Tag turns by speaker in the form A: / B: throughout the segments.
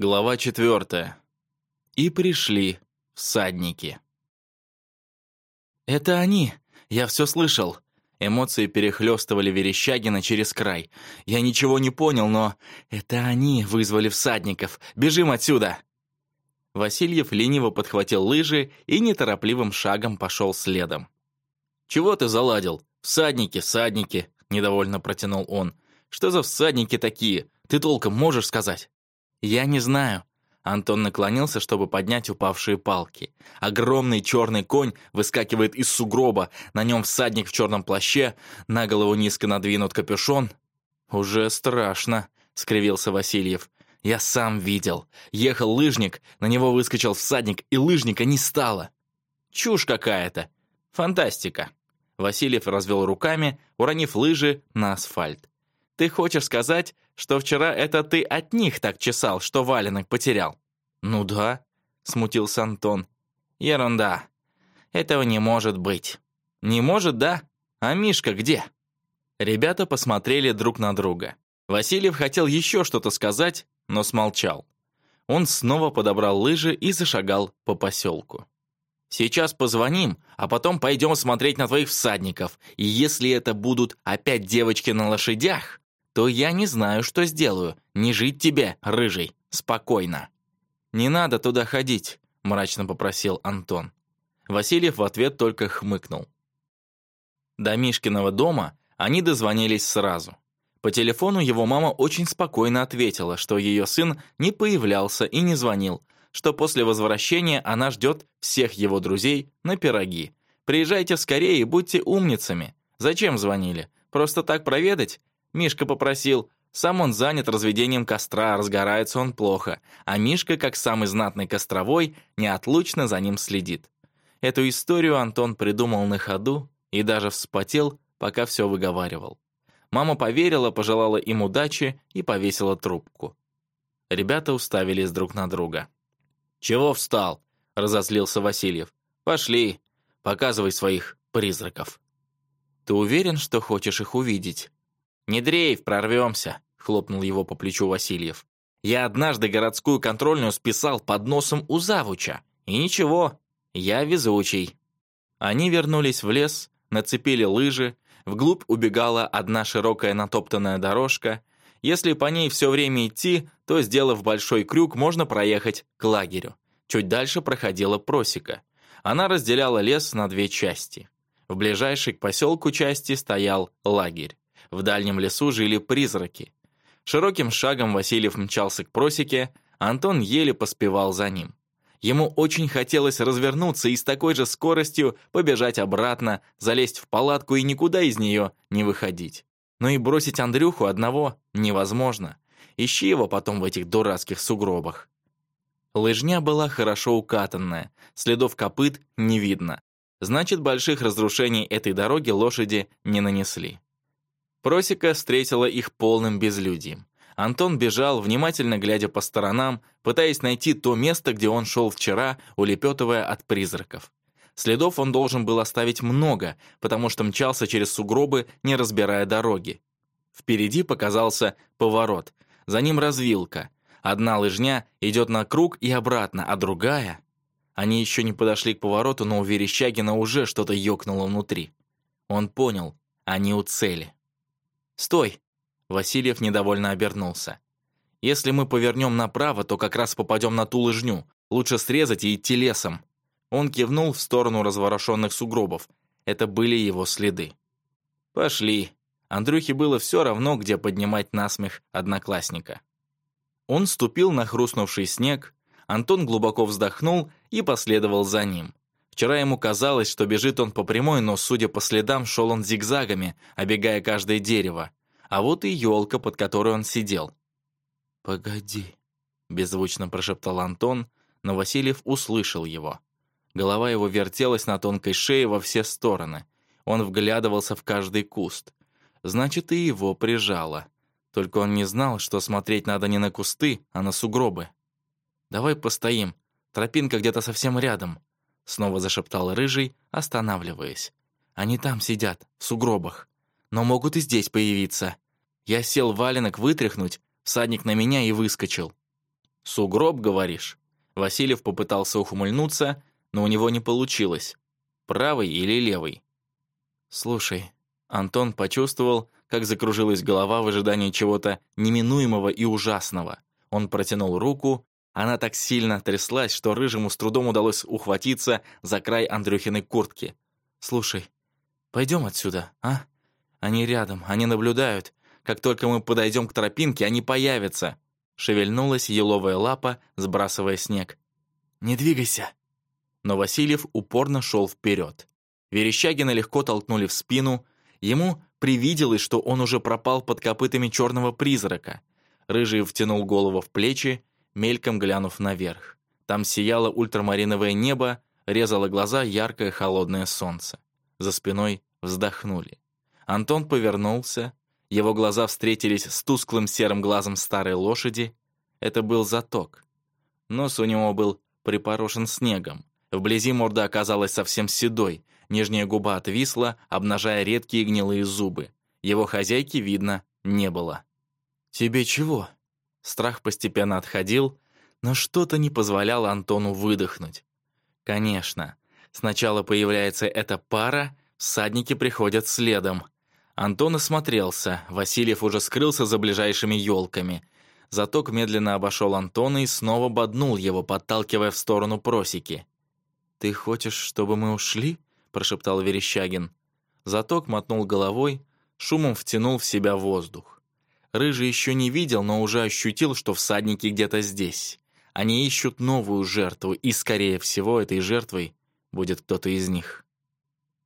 A: Глава 4. И пришли всадники. «Это они! Я все слышал!» Эмоции перехлестывали Верещагина через край. «Я ничего не понял, но это они вызвали всадников! Бежим отсюда!» Васильев лениво подхватил лыжи и неторопливым шагом пошел следом. «Чего ты заладил? Всадники, всадники!» — недовольно протянул он. «Что за всадники такие? Ты толком можешь сказать?» «Я не знаю». Антон наклонился, чтобы поднять упавшие палки. Огромный черный конь выскакивает из сугроба, на нем всадник в черном плаще, на голову низко надвинут капюшон. «Уже страшно», — скривился Васильев. «Я сам видел. Ехал лыжник, на него выскочил всадник, и лыжника не стало». «Чушь какая-то! Фантастика!» Васильев развел руками, уронив лыжи на асфальт. Ты хочешь сказать, что вчера это ты от них так чесал, что валенок потерял?» «Ну да», — смутился Антон. «Ерунда. Этого не может быть». «Не может, да? А Мишка где?» Ребята посмотрели друг на друга. Васильев хотел еще что-то сказать, но смолчал. Он снова подобрал лыжи и зашагал по поселку. «Сейчас позвоним, а потом пойдем смотреть на твоих всадников, и если это будут опять девочки на лошадях, то я не знаю, что сделаю. Не жить тебе, рыжий. Спокойно». «Не надо туда ходить», — мрачно попросил Антон. Васильев в ответ только хмыкнул. До Мишкиного дома они дозвонились сразу. По телефону его мама очень спокойно ответила, что ее сын не появлялся и не звонил, что после возвращения она ждет всех его друзей на пироги. «Приезжайте скорее и будьте умницами. Зачем звонили? Просто так проведать? Мишка попросил. Сам он занят разведением костра, разгорается он плохо, а Мишка, как самый знатный костровой, неотлучно за ним следит. Эту историю Антон придумал на ходу и даже вспотел, пока все выговаривал. Мама поверила, пожелала им удачи и повесила трубку. Ребята уставились друг на друга. «Чего встал?» — разозлился Васильев. «Пошли, показывай своих призраков». «Ты уверен, что хочешь их увидеть?» «Не дрейф, прорвемся», — хлопнул его по плечу Васильев. «Я однажды городскую контрольную списал под носом у завуча. И ничего, я везучий». Они вернулись в лес, нацепили лыжи, вглубь убегала одна широкая натоптанная дорожка. Если по ней все время идти, то, сделав большой крюк, можно проехать к лагерю. Чуть дальше проходила просека. Она разделяла лес на две части. В ближайшей к поселку части стоял лагерь. В дальнем лесу жили призраки. Широким шагом Васильев мчался к просеке, Антон еле поспевал за ним. Ему очень хотелось развернуться и с такой же скоростью побежать обратно, залезть в палатку и никуда из нее не выходить. Но и бросить Андрюху одного невозможно. Ищи его потом в этих дурацких сугробах. Лыжня была хорошо укатанная, следов копыт не видно. Значит, больших разрушений этой дороги лошади не нанесли. Просека встретила их полным безлюдием. Антон бежал, внимательно глядя по сторонам, пытаясь найти то место, где он шел вчера, улепетывая от призраков. Следов он должен был оставить много, потому что мчался через сугробы, не разбирая дороги. Впереди показался поворот, за ним развилка. Одна лыжня идет на круг и обратно, а другая... Они еще не подошли к повороту, но у Верещагина уже что-то ёкнуло внутри. Он понял, они у цели. «Стой!» Васильев недовольно обернулся. «Если мы повернем направо, то как раз попадем на ту лыжню. Лучше срезать и идти лесом». Он кивнул в сторону разворошенных сугробов. Это были его следы. «Пошли». Андрюхе было все равно, где поднимать насмех одноклассника. Он ступил на хрустнувший снег, Антон глубоко вздохнул и последовал за ним. Вчера ему казалось, что бежит он по прямой, но, судя по следам, шел он зигзагами, обегая каждое дерево. А вот и елка, под которой он сидел. «Погоди», — беззвучно прошептал Антон, но Васильев услышал его. Голова его вертелась на тонкой шее во все стороны. Он вглядывался в каждый куст. Значит, и его прижало. Только он не знал, что смотреть надо не на кусты, а на сугробы. «Давай постоим. Тропинка где-то совсем рядом», Снова зашептал Рыжий, останавливаясь. «Они там сидят, в сугробах. Но могут и здесь появиться. Я сел валенок вытряхнуть, всадник на меня и выскочил». «Сугроб, говоришь?» Васильев попытался ухмыльнуться, но у него не получилось. «Правый или левый?» «Слушай», Антон почувствовал, как закружилась голова в ожидании чего-то неминуемого и ужасного. Он протянул руку она так сильно тряслась, что рыжему с трудом удалось ухватиться за край Андрюхиной куртки. «Слушай, пойдем отсюда, а? Они рядом, они наблюдают. Как только мы подойдем к тропинке, они появятся». Шевельнулась еловая лапа, сбрасывая снег. «Не двигайся!» Но Васильев упорно шел вперед. Верещагина легко толкнули в спину. Ему привиделось, что он уже пропал под копытами черного призрака. Рыжий втянул голову в плечи, мельком глянув наверх. Там сияло ультрамариновое небо, резало глаза яркое холодное солнце. За спиной вздохнули. Антон повернулся, его глаза встретились с тусклым серым глазом старой лошади. Это был заток. Нос у него был припорошен снегом. Вблизи морда оказалась совсем седой, нижняя губа отвисла, обнажая редкие гнилые зубы. Его хозяйки, видно, не было. «Тебе чего?» Страх постепенно отходил, но что-то не позволяло Антону выдохнуть. Конечно, сначала появляется эта пара, всадники приходят следом. Антон осмотрелся, Васильев уже скрылся за ближайшими елками. Заток медленно обошел Антона и снова боднул его, подталкивая в сторону просеки. «Ты хочешь, чтобы мы ушли?» – прошептал Верещагин. Заток мотнул головой, шумом втянул в себя воздух. Рыжий еще не видел, но уже ощутил, что всадники где-то здесь. Они ищут новую жертву, и, скорее всего, этой жертвой будет кто-то из них.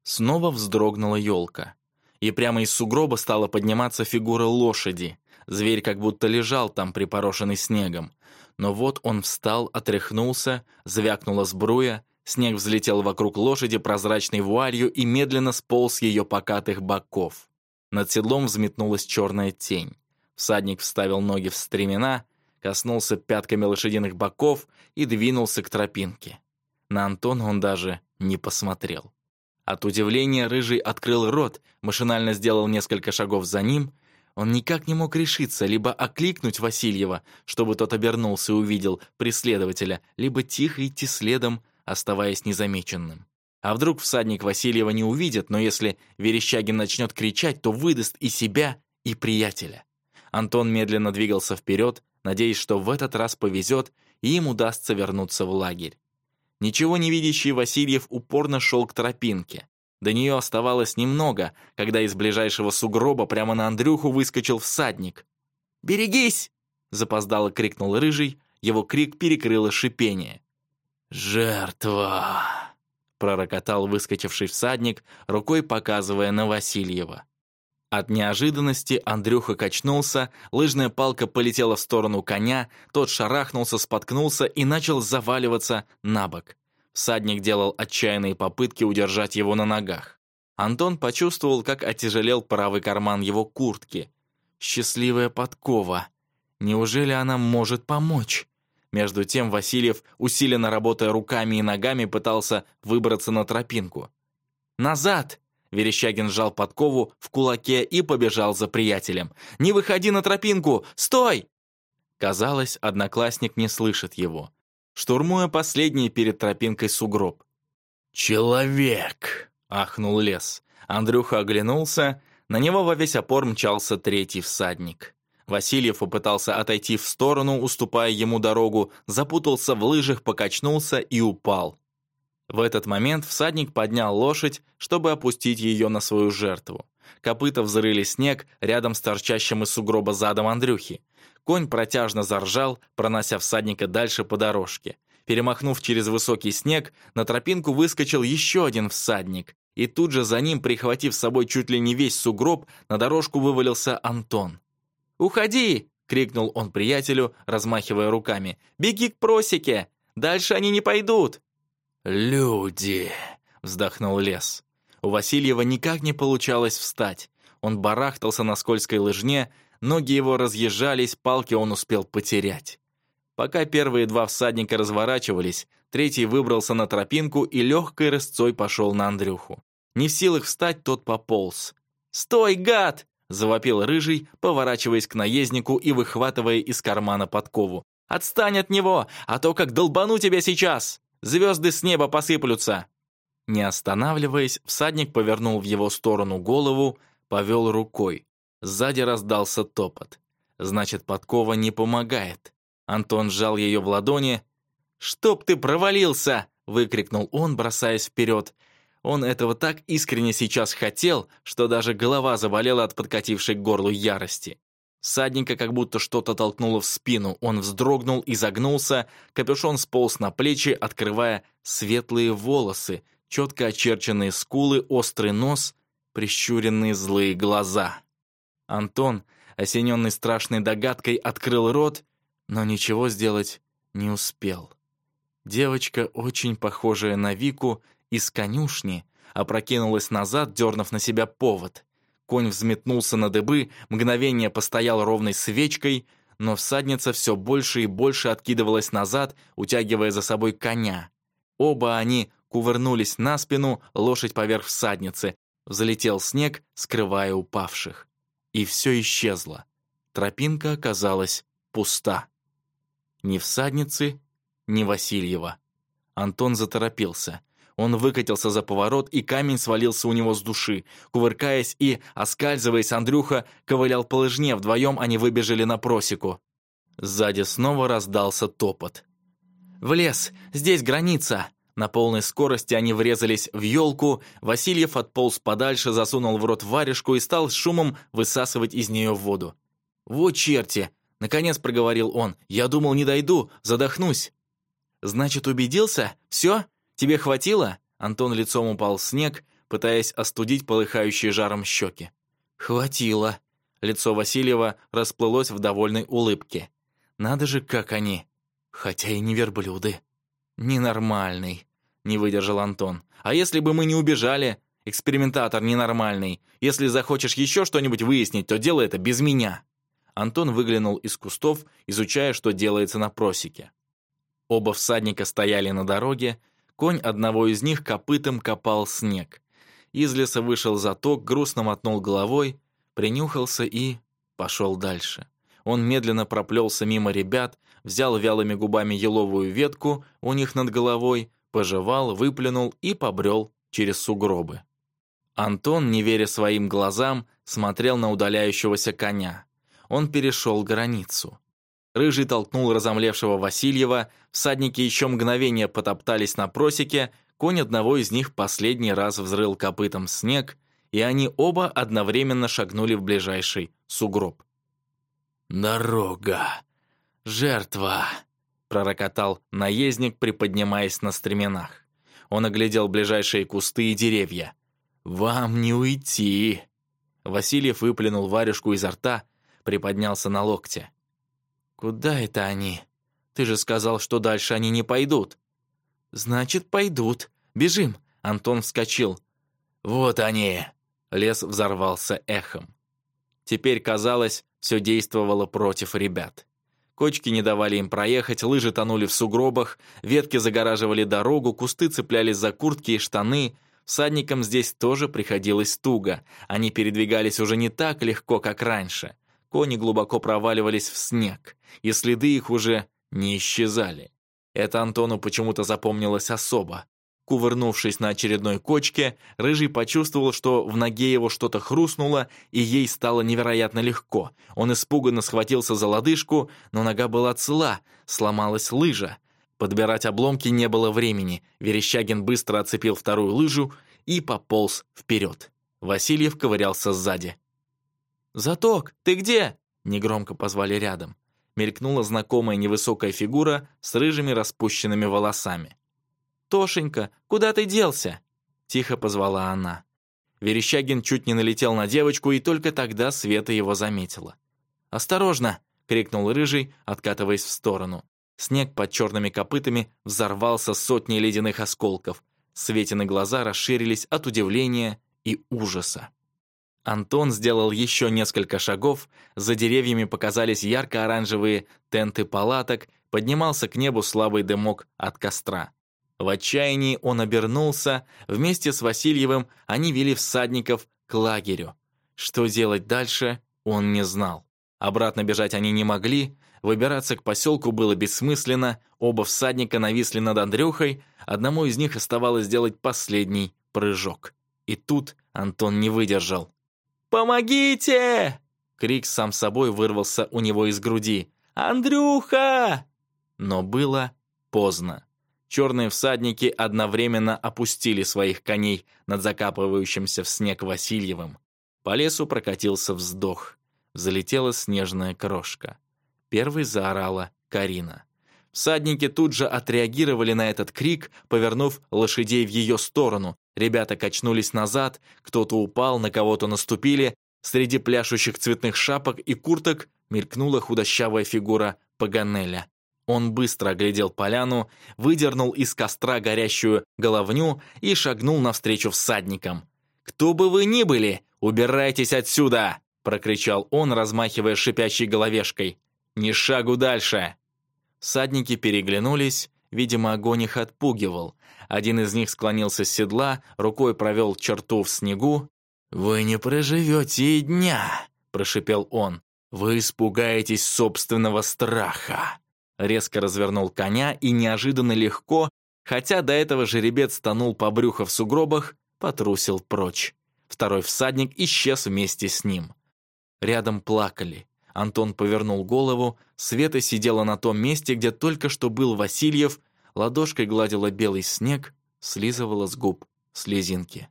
A: Снова вздрогнула елка. И прямо из сугроба стала подниматься фигура лошади. Зверь как будто лежал там, припорошенный снегом. Но вот он встал, отряхнулся, звякнула сбруя, снег взлетел вокруг лошади прозрачной вуалью и медленно сполз ее покатых боков. Над седлом взметнулась черная тень. Всадник вставил ноги в стремена, коснулся пятками лошадиных боков и двинулся к тропинке. На Антона он даже не посмотрел. От удивления Рыжий открыл рот, машинально сделал несколько шагов за ним. Он никак не мог решиться либо окликнуть Васильева, чтобы тот обернулся и увидел преследователя, либо тихо идти следом, оставаясь незамеченным. А вдруг всадник Васильева не увидит, но если Верещагин начнет кричать, то выдаст и себя, и приятеля. Антон медленно двигался вперед, надеясь, что в этот раз повезет, и им удастся вернуться в лагерь. Ничего не видящий Васильев упорно шел к тропинке. До нее оставалось немного, когда из ближайшего сугроба прямо на Андрюху выскочил всадник. «Берегись!» — запоздало крикнул Рыжий, его крик перекрыло шипение. «Жертва!» — пророкотал выскочивший всадник, рукой показывая на Васильева. От неожиданности Андрюха качнулся, лыжная палка полетела в сторону коня, тот шарахнулся, споткнулся и начал заваливаться на бок. Садник делал отчаянные попытки удержать его на ногах. Антон почувствовал, как отяжелел правый карман его куртки. «Счастливая подкова! Неужели она может помочь?» Между тем Васильев, усиленно работая руками и ногами, пытался выбраться на тропинку. «Назад!» Верещагин сжал подкову в кулаке и побежал за приятелем. «Не выходи на тропинку! Стой!» Казалось, одноклассник не слышит его, штурмуя последний перед тропинкой сугроб. «Человек!» — ахнул лес. Андрюха оглянулся, на него во весь опор мчался третий всадник. Васильев попытался отойти в сторону, уступая ему дорогу, запутался в лыжах, покачнулся и упал. В этот момент всадник поднял лошадь, чтобы опустить ее на свою жертву. Копыта взрыли снег рядом с торчащим из сугроба задом Андрюхи. Конь протяжно заржал, пронося всадника дальше по дорожке. Перемахнув через высокий снег, на тропинку выскочил еще один всадник. И тут же за ним, прихватив с собой чуть ли не весь сугроб, на дорожку вывалился Антон. «Уходи!» — крикнул он приятелю, размахивая руками. «Беги к просеке! Дальше они не пойдут!» «Люди!» — вздохнул лес. У Васильева никак не получалось встать. Он барахтался на скользкой лыжне, ноги его разъезжались, палки он успел потерять. Пока первые два всадника разворачивались, третий выбрался на тропинку и легкой рысцой пошел на Андрюху. Не в силах встать, тот пополз. «Стой, гад!» — завопил Рыжий, поворачиваясь к наезднику и выхватывая из кармана подкову. «Отстань от него, а то как долбану тебя сейчас!» Звезды с неба посыплются!» Не останавливаясь, всадник повернул в его сторону голову, повел рукой. Сзади раздался топот. Значит, подкова не помогает. Антон сжал ее в ладони. «Чтоб ты провалился!» — выкрикнул он, бросаясь вперед. Он этого так искренне сейчас хотел, что даже голова заболела от подкатившей к горлу ярости. Садника как будто что-то толкнуло в спину. Он вздрогнул и загнулся, капюшон сполз на плечи, открывая светлые волосы, четко очерченные скулы, острый нос, прищуренные злые глаза. Антон, осененный страшной догадкой, открыл рот, но ничего сделать не успел. Девочка, очень похожая на Вику, из конюшни, опрокинулась назад, дернув на себя повод. Конь взметнулся на дыбы, мгновение постоял ровной свечкой, но всадница все больше и больше откидывалась назад, утягивая за собой коня. Оба они кувырнулись на спину, лошадь поверх всадницы. Взлетел снег, скрывая упавших. И все исчезло. Тропинка оказалась пуста. Ни всадницы, ни Васильева. Антон заторопился — он выкатился за поворот, и камень свалился у него с души. Кувыркаясь и, оскальзываясь, Андрюха ковылял по лыжне, вдвоем они выбежали на просеку. Сзади снова раздался топот. «В лес! Здесь граница!» На полной скорости они врезались в елку, Васильев отполз подальше, засунул в рот варежку и стал с шумом высасывать из нее воду. «Вот черти!» — наконец проговорил он. «Я думал, не дойду, задохнусь». «Значит, убедился? Все?» «Тебе хватило?» Антон лицом упал в снег, пытаясь остудить полыхающие жаром щеки. «Хватило!» Лицо Васильева расплылось в довольной улыбке. «Надо же, как они!» «Хотя и не верблюды!» «Ненормальный!» — не выдержал Антон. «А если бы мы не убежали? Экспериментатор ненормальный. Если захочешь еще что-нибудь выяснить, то делай это без меня». Антон выглянул из кустов, изучая, что делается на просеке. Оба всадника стояли на дороге, Конь одного из них копытом копал снег. Из леса вышел заток, грустно мотнул головой, принюхался и пошел дальше. Он медленно проплелся мимо ребят, взял вялыми губами еловую ветку у них над головой, пожевал, выплюнул и побрел через сугробы. Антон, не веря своим глазам, смотрел на удаляющегося коня. Он перешел границу. Рыжий толкнул разомлевшего Васильева, всадники еще мгновение потоптались на просеке, конь одного из них последний раз взрыл копытом снег, и они оба одновременно шагнули в ближайший сугроб. «Дорога! Жертва!» — пророкотал наездник, приподнимаясь на стременах. Он оглядел ближайшие кусты и деревья. «Вам не уйти!» Васильев выплюнул варежку изо рта, приподнялся на локте. «Куда это они? Ты же сказал, что дальше они не пойдут». «Значит, пойдут. Бежим!» Антон вскочил. «Вот они!» Лес взорвался эхом. Теперь, казалось, все действовало против ребят. Кочки не давали им проехать, лыжи тонули в сугробах, ветки загораживали дорогу, кусты цеплялись за куртки и штаны. Всадникам здесь тоже приходилось туго. Они передвигались уже не так легко, как раньше. Кони глубоко проваливались в снег, и следы их уже не исчезали. Это Антону почему-то запомнилось особо. Кувырнувшись на очередной кочке, Рыжий почувствовал, что в ноге его что-то хрустнуло, и ей стало невероятно легко. Он испуганно схватился за лодыжку, но нога была цела, сломалась лыжа. Подбирать обломки не было времени. Верещагин быстро отцепил вторую лыжу и пополз вперед. Васильев ковырялся сзади. «Заток, ты где?» — негромко позвали рядом. Мелькнула знакомая невысокая фигура с рыжими распущенными волосами. «Тошенька, куда ты делся?» — тихо позвала она. Верещагин чуть не налетел на девочку, и только тогда Света его заметила. «Осторожно!» — крикнул Рыжий, откатываясь в сторону. Снег под черными копытами взорвался сотней ледяных осколков. Светины глаза расширились от удивления и ужаса. Антон сделал еще несколько шагов, за деревьями показались ярко-оранжевые тенты палаток, поднимался к небу слабый дымок от костра. В отчаянии он обернулся, вместе с Васильевым они вели всадников к лагерю. Что делать дальше, он не знал. Обратно бежать они не могли, выбираться к поселку было бессмысленно, оба всадника нависли над Андрюхой, одному из них оставалось сделать последний прыжок. И тут Антон не выдержал. «Помогите!» Крик сам собой вырвался у него из груди. «Андрюха!» Но было поздно. Черные всадники одновременно опустили своих коней над закапывающимся в снег Васильевым. По лесу прокатился вздох. Залетела снежная крошка. Первый заорала Карина. Всадники тут же отреагировали на этот крик, повернув лошадей в ее сторону. Ребята качнулись назад, кто-то упал, на кого-то наступили. Среди пляшущих цветных шапок и курток мелькнула худощавая фигура Паганеля. Он быстро оглядел поляну, выдернул из костра горящую головню и шагнул навстречу всадникам. «Кто бы вы ни были, убирайтесь отсюда!» – прокричал он, размахивая шипящей головешкой. «Ни шагу дальше!» Садники переглянулись, видимо, огонь их отпугивал. Один из них склонился с седла, рукой провел черту в снегу. «Вы не проживете и дня!» – прошипел он. «Вы испугаетесь собственного страха!» Резко развернул коня и неожиданно легко, хотя до этого жеребец тонул по брюху в сугробах, потрусил прочь. Второй всадник исчез вместе с ним. Рядом плакали. Антон повернул голову, Света сидела на том месте, где только что был Васильев, ладошкой гладила белый снег, слизывала с губ слезинки.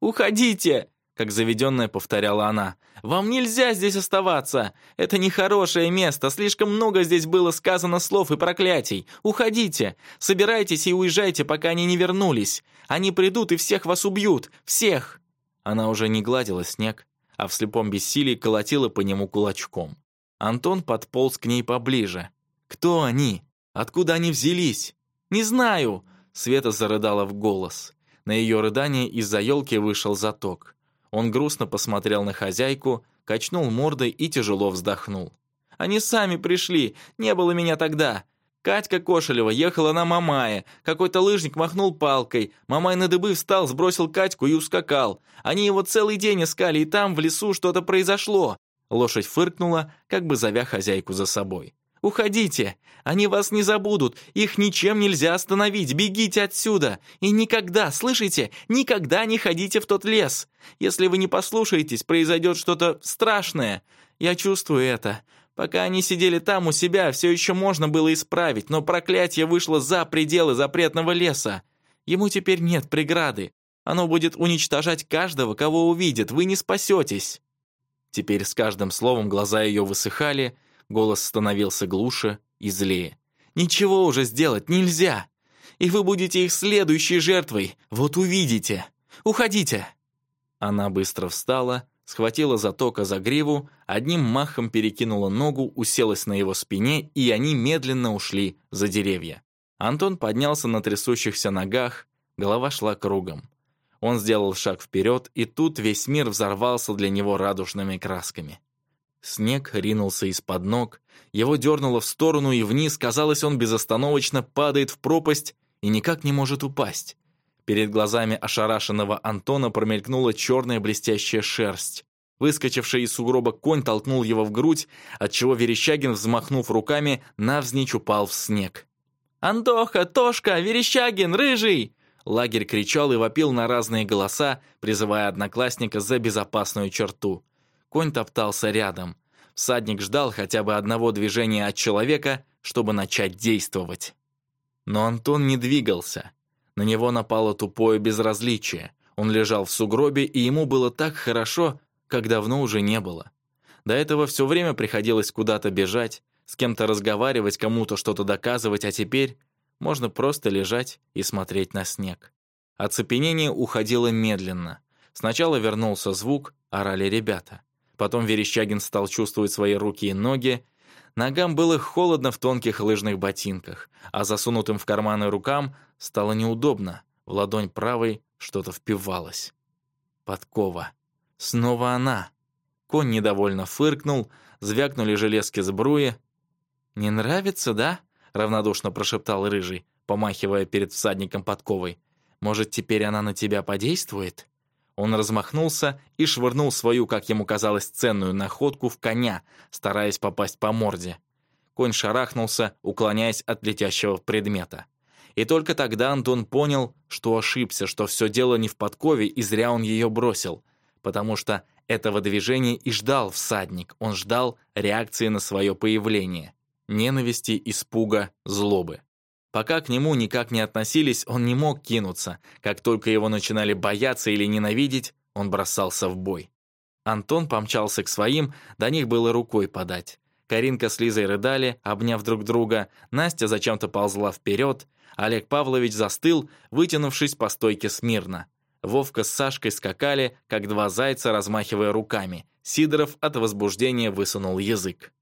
A: «Уходите!» — как заведенная повторяла она. «Вам нельзя здесь оставаться! Это нехорошее место, слишком много здесь было сказано слов и проклятий! Уходите! Собирайтесь и уезжайте, пока они не вернулись! Они придут и всех вас убьют! Всех!» Она уже не гладила снег, а в слепом бессилии колотила по нему кулачком. Антон подполз к ней поближе. «Кто они? Откуда они взялись?» «Не знаю!» — Света зарыдала в голос. На ее рыдание из-за елки вышел заток. Он грустно посмотрел на хозяйку, качнул мордой и тяжело вздохнул. «Они сами пришли! Не было меня тогда! Катька Кошелева ехала на Мамае. Какой-то лыжник махнул палкой. Мамай на дыбы встал, сбросил Катьку и ускакал. Они его целый день искали, и там, в лесу, что-то произошло. Лошадь фыркнула, как бы зовя хозяйку за собой. «Уходите! Они вас не забудут! Их ничем нельзя остановить! Бегите отсюда! И никогда, слышите, никогда не ходите в тот лес! Если вы не послушаетесь, произойдет что-то страшное! Я чувствую это! Пока они сидели там у себя, все еще можно было исправить, но проклятие вышло за пределы запретного леса. Ему теперь нет преграды. Оно будет уничтожать каждого, кого увидит, вы не спасетесь». Теперь с каждым словом глаза ее высыхали, голос становился глуше и злее. «Ничего уже сделать нельзя! И вы будете их следующей жертвой, вот увидите! Уходите!» Она быстро встала, схватила затока за гриву, одним махом перекинула ногу, уселась на его спине, и они медленно ушли за деревья. Антон поднялся на трясущихся ногах, голова шла кругом. Он сделал шаг вперед, и тут весь мир взорвался для него радужными красками. Снег ринулся из-под ног, его дернуло в сторону и вниз, казалось, он безостановочно падает в пропасть и никак не может упасть. Перед глазами ошарашенного Антона промелькнула черная блестящая шерсть. Выскочивший из сугроба конь толкнул его в грудь, отчего Верещагин, взмахнув руками, навзничь упал в снег. «Антоха! Тошка! Верещагин! Рыжий!» Лагерь кричал и вопил на разные голоса, призывая одноклассника за безопасную черту. Конь топтался рядом. Всадник ждал хотя бы одного движения от человека, чтобы начать действовать. Но Антон не двигался. На него напало тупое безразличие. Он лежал в сугробе, и ему было так хорошо, как давно уже не было. До этого все время приходилось куда-то бежать, с кем-то разговаривать, кому-то что-то доказывать, а теперь можно просто лежать и смотреть на снег. Оцепенение уходило медленно. Сначала вернулся звук, орали ребята. Потом Верещагин стал чувствовать свои руки и ноги, Ногам было холодно в тонких лыжных ботинках, а засунутым в карманы рукам стало неудобно. В ладонь правой что-то впивалось. Подкова. Снова она. Конь недовольно фыркнул, звякнули железки сбруи. «Не нравится, да?» — равнодушно прошептал Рыжий, помахивая перед всадником подковой. «Может, теперь она на тебя подействует?» Он размахнулся и швырнул свою, как ему казалось, ценную находку в коня, стараясь попасть по морде. Конь шарахнулся, уклоняясь от летящего предмета. И только тогда Антон понял, что ошибся, что все дело не в подкове, и зря он ее бросил. Потому что этого движения и ждал всадник, он ждал реакции на свое появление. Ненависти, испуга, злобы. Пока к нему никак не относились, он не мог кинуться. Как только его начинали бояться или ненавидеть, он бросался в бой. Антон помчался к своим, до них было рукой подать. Каринка с Лизой рыдали, обняв друг друга, Настя зачем-то ползла вперед, Олег Павлович застыл, вытянувшись по стойке смирно. Вовка с Сашкой скакали, как два зайца, размахивая руками. Сидоров от возбуждения высунул язык.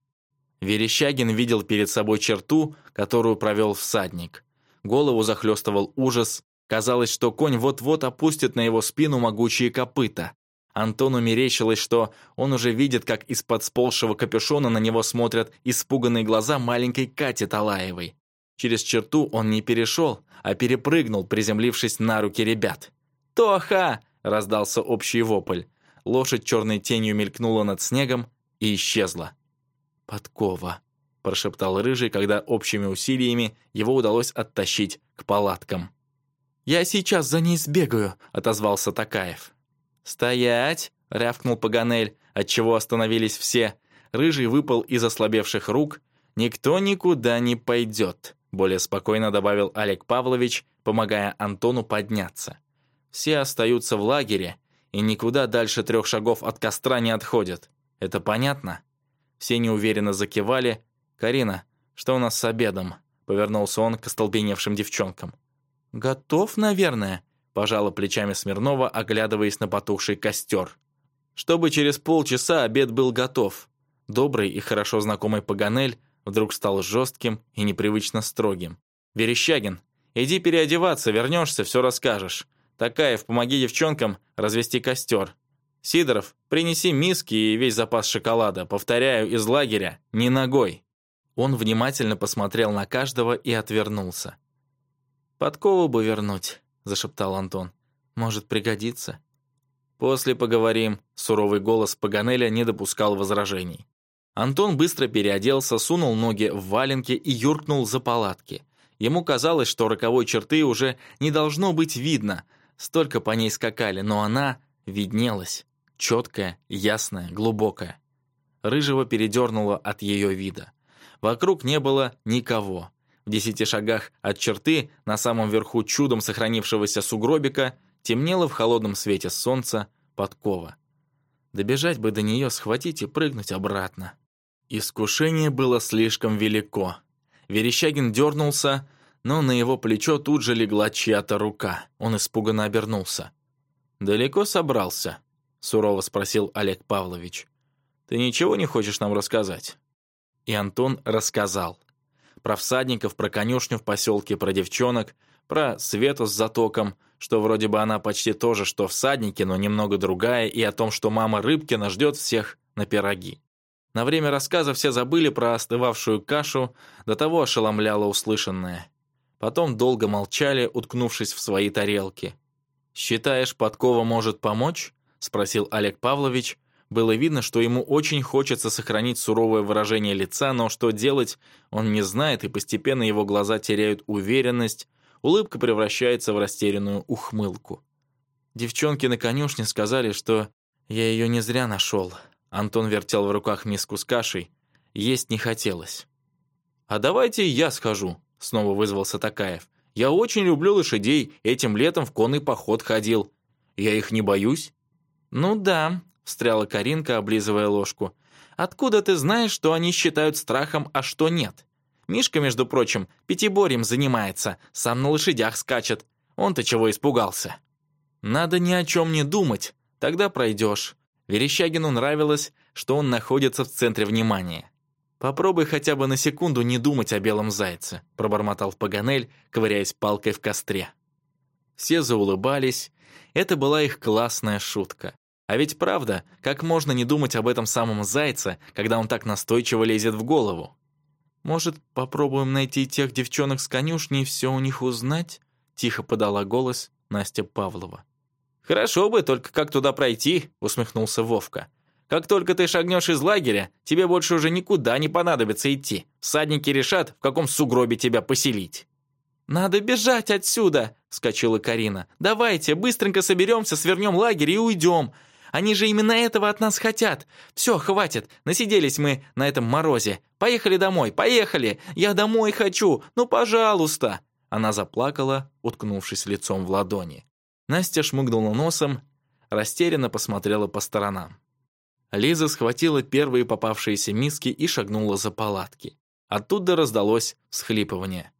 A: Верещагин видел перед собой черту, которую провел всадник. Голову захлестывал ужас. Казалось, что конь вот-вот опустит на его спину могучие копыта. Антону мерещилось, что он уже видит, как из-под сползшего капюшона на него смотрят испуганные глаза маленькой Кати Талаевой. Через черту он не перешел, а перепрыгнул, приземлившись на руки ребят. «Тоха!» — раздался общий вопль. Лошадь черной тенью мелькнула над снегом и исчезла подкова», — прошептал Рыжий, когда общими усилиями его удалось оттащить к палаткам. «Я сейчас за ней сбегаю», — отозвался Такаев. «Стоять!» — рявкнул Паганель, отчего остановились все. Рыжий выпал из ослабевших рук. «Никто никуда не пойдет», — более спокойно добавил Олег Павлович, помогая Антону подняться. «Все остаются в лагере и никуда дальше трех шагов от костра не отходят. Это понятно?» Все неуверенно закивали. «Карина, что у нас с обедом?» Повернулся он к остолбеневшим девчонкам. «Готов, наверное», — пожала плечами Смирнова, оглядываясь на потухший костер. Чтобы через полчаса обед был готов. Добрый и хорошо знакомый Паганель вдруг стал жестким и непривычно строгим. «Верещагин, иди переодеваться, вернешься, все расскажешь. Такаев, помоги девчонкам развести костер. «Сидоров, принеси миски и весь запас шоколада, повторяю, из лагеря, не ногой». Он внимательно посмотрел на каждого и отвернулся. «Подкову бы вернуть», — зашептал Антон. «Может, пригодится». «После поговорим», — суровый голос Паганеля не допускал возражений. Антон быстро переоделся, сунул ноги в валенки и юркнул за палатки. Ему казалось, что роковой черты уже не должно быть видно, столько по ней скакали, но она виднелась. Четкая, ясная, глубокая. Рыжего передернуло от ее вида. Вокруг не было никого. В десяти шагах от черты, на самом верху чудом сохранившегося сугробика, темнело в холодном свете солнца подкова. Добежать бы до нее, схватить и прыгнуть обратно. Искушение было слишком велико. Верещагин дернулся, но на его плечо тут же легла чья-то рука. Он испуганно обернулся. «Далеко собрался?» сурово спросил Олег Павлович. «Ты ничего не хочешь нам рассказать?» И Антон рассказал. Про всадников, про конюшню в поселке, про девчонок, про Свету с затоком, что вроде бы она почти то же, что всадники, но немного другая, и о том, что мама Рыбкина ждет всех на пироги. На время рассказа все забыли про остывавшую кашу, до того ошеломляло услышанное. Потом долго молчали, уткнувшись в свои тарелки. «Считаешь, подкова может помочь?» спросил Олег Павлович. Было видно, что ему очень хочется сохранить суровое выражение лица, но что делать, он не знает, и постепенно его глаза теряют уверенность, улыбка превращается в растерянную ухмылку. Девчонки на конюшне сказали, что я ее не зря нашел. Антон вертел в руках миску с кашей. Есть не хотелось. «А давайте я схожу», — снова вызвался Такаев. «Я очень люблю лошадей, этим летом в конный поход ходил. Я их не боюсь». «Ну да», — встряла Каринка, облизывая ложку. «Откуда ты знаешь, что они считают страхом, а что нет? Мишка, между прочим, пятиборьем занимается, сам на лошадях скачет. Он-то чего испугался?» «Надо ни о чем не думать, тогда пройдешь». Верещагину нравилось, что он находится в центре внимания. «Попробуй хотя бы на секунду не думать о белом зайце», — пробормотал Паганель, ковыряясь палкой в костре. Все заулыбались. Это была их классная шутка. А ведь правда, как можно не думать об этом самом зайце, когда он так настойчиво лезет в голову? «Может, попробуем найти тех девчонок с конюшни и все у них узнать?» — тихо подала голос Настя Павлова. «Хорошо бы, только как туда пройти?» — усмехнулся Вовка. «Как только ты шагнешь из лагеря, тебе больше уже никуда не понадобится идти. Всадники решат, в каком сугробе тебя поселить».
B: «Надо бежать отсюда!» — вскочила Карина. «Давайте, быстренько соберемся, свернем лагерь и уйдем. Они же именно этого от нас хотят! Все, хватит! Насиделись мы на этом морозе! Поехали домой! Поехали! Я домой хочу! Ну, пожалуйста!» Она заплакала, уткнувшись лицом в ладони. Настя шмыгнула носом, растерянно посмотрела по сторонам. Лиза схватила первые попавшиеся миски и шагнула за палатки. Оттуда раздалось всхлипывание.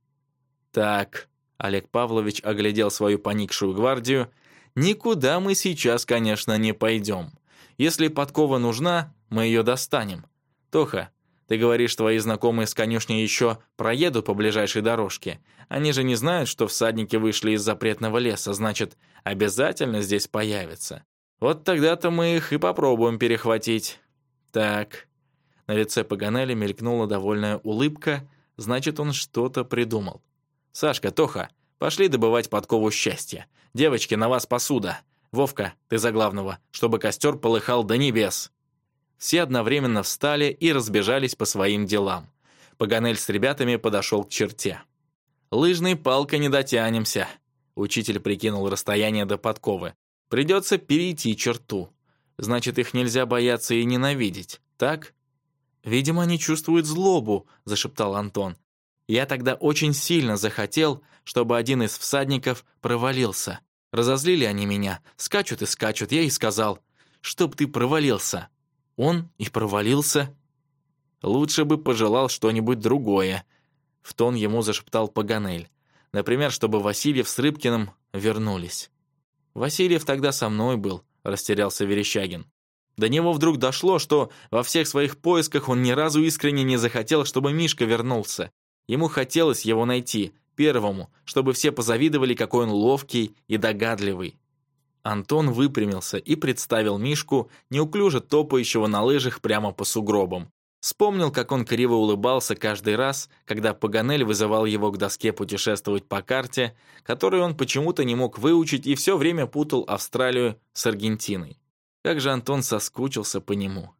B: «Так», — Олег Павлович оглядел свою поникшую гвардию — Никуда мы сейчас, конечно, не пойдем. Если подкова нужна, мы ее достанем. Тоха, ты говоришь, твои знакомые с конюшни еще проедут по ближайшей дорожке. Они же не знают, что всадники вышли из запретного леса, значит, обязательно здесь появятся. Вот тогда-то мы их и попробуем перехватить. Так. На лице Паганелли мелькнула довольная улыбка, значит, он что-то придумал. «Сашка, Тоха, пошли добывать подкову счастья. «Девочки, на вас посуда! Вовка, ты за главного, чтобы костер полыхал до небес!» Все одновременно встали и разбежались по своим делам. Паганель с ребятами подошел к черте. «Лыжной палкой не дотянемся», — учитель прикинул расстояние до подковы. «Придется перейти черту. Значит, их нельзя бояться и ненавидеть, так?» «Видимо, они чувствуют злобу», — зашептал Антон. Я тогда очень сильно захотел, чтобы один из всадников провалился. Разозлили они меня. Скачут и скачут. Я и сказал, чтоб ты провалился. Он и провалился. Лучше бы пожелал что-нибудь другое. В тон ему зашептал Паганель. Например, чтобы Васильев с Рыбкиным вернулись. «Васильев тогда со мной был», — растерялся Верещагин. До него вдруг дошло, что во всех своих поисках он ни разу искренне не захотел, чтобы Мишка вернулся. Ему хотелось его найти, первому, чтобы все позавидовали, какой он ловкий и догадливый. Антон выпрямился и представил Мишку, неуклюже топающего на лыжах прямо по сугробам. Вспомнил, как он криво улыбался каждый раз, когда Паганель вызывал его к доске путешествовать по карте, которую он почему-то не мог выучить и все время путал Австралию с Аргентиной. Как же Антон соскучился по нему.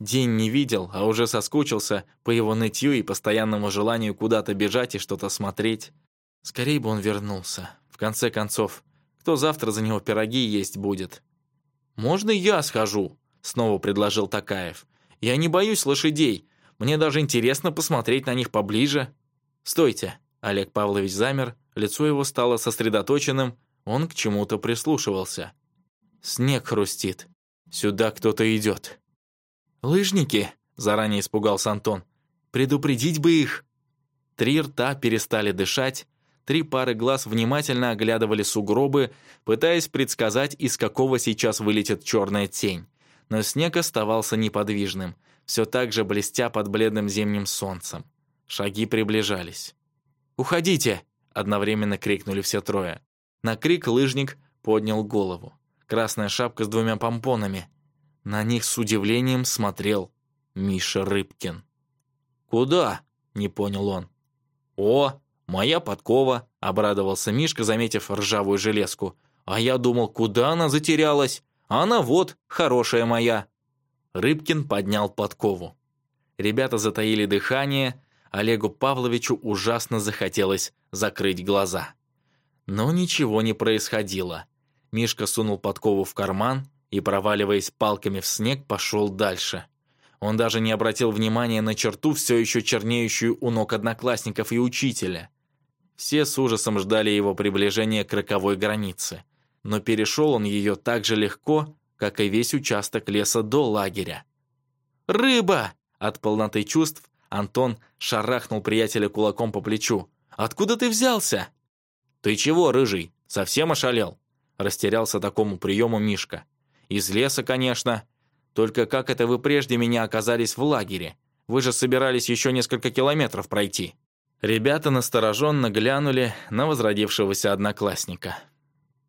B: День не видел, а уже соскучился по его нытью и постоянному желанию куда-то бежать и что-то смотреть. Скорей бы он вернулся. В конце концов, кто завтра за него пироги есть будет? «Можно я схожу?» — снова предложил Такаев. «Я не боюсь лошадей. Мне даже интересно посмотреть на них поближе». «Стойте!» — Олег Павлович замер, лицо его стало сосредоточенным, он к чему-то прислушивался. «Снег хрустит. Сюда кто-то идет». «Лыжники!» — заранее испугался Антон. «Предупредить бы их!» Три рта перестали дышать, три пары глаз внимательно оглядывали сугробы, пытаясь предсказать, из какого сейчас вылетит черная тень. Но снег оставался неподвижным, все так же блестя под бледным зимним солнцем. Шаги приближались. «Уходите!» — одновременно крикнули все трое. На крик лыжник поднял голову. Красная шапка с двумя помпонами. На них с удивлением смотрел Миша Рыбкин. «Куда?» — не понял он. «О, моя подкова!» — обрадовался Мишка, заметив ржавую железку. «А я думал, куда она затерялась? Она вот, хорошая моя!» Рыбкин поднял подкову. Ребята затаили дыхание, Олегу Павловичу ужасно захотелось закрыть глаза. Но ничего не происходило. Мишка сунул подкову в карман, и, проваливаясь палками в снег, пошел дальше. Он даже не обратил внимания на черту, все еще чернеющую у ног одноклассников и учителя. Все с ужасом ждали его приближения к роковой границе. Но перешел он ее так же легко, как и весь участок леса до лагеря. «Рыба!» От полноты чувств Антон шарахнул приятеля кулаком по плечу. «Откуда ты взялся?» «Ты чего, рыжий? Совсем ошалел?» Растерялся такому приему Мишка. Из леса, конечно. Только как это вы прежде меня оказались в лагере? Вы же собирались еще несколько километров пройти». Ребята настороженно глянули на возродившегося одноклассника.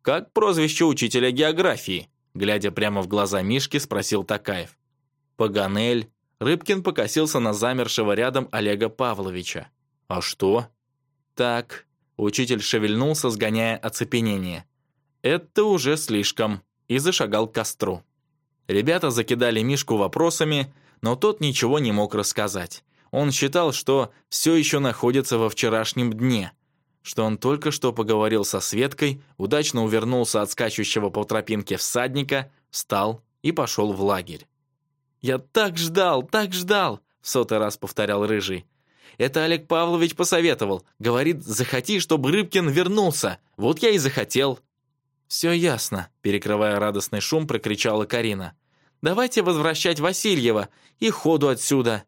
B: «Как прозвище учителя географии?» Глядя прямо в глаза Мишки, спросил Такаев. «Паганель». Рыбкин покосился на замершего рядом Олега Павловича. «А что?» «Так», — учитель шевельнулся, сгоняя оцепенение. «Это уже слишком» и зашагал к костру. Ребята закидали Мишку вопросами, но тот ничего не мог рассказать. Он считал, что все еще находится во вчерашнем дне, что он только что поговорил со Светкой, удачно увернулся от скачущего по тропинке всадника, встал и пошел в лагерь. «Я так ждал, так ждал!» — в сотый раз повторял Рыжий. «Это Олег Павлович посоветовал. Говорит, захоти, чтобы Рыбкин вернулся. Вот я и захотел». «Все ясно», — перекрывая радостный шум, прокричала Карина. «Давайте возвращать Васильева и ходу отсюда».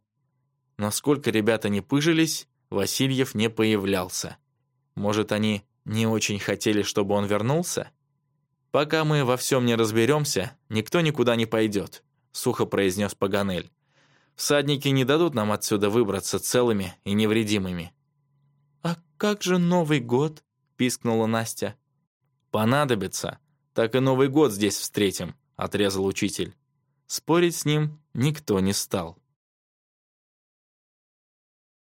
B: Насколько ребята не пыжились, Васильев не появлялся. Может, они не очень хотели, чтобы он вернулся? «Пока мы во всем не разберемся, никто никуда не пойдет», — сухо произнес Паганель. «Всадники не дадут нам отсюда выбраться целыми и невредимыми». «А как же Новый год?» — пискнула Настя. Понадобится, так и Новый год здесь встретим», — отрезал учитель. Спорить с ним никто не стал.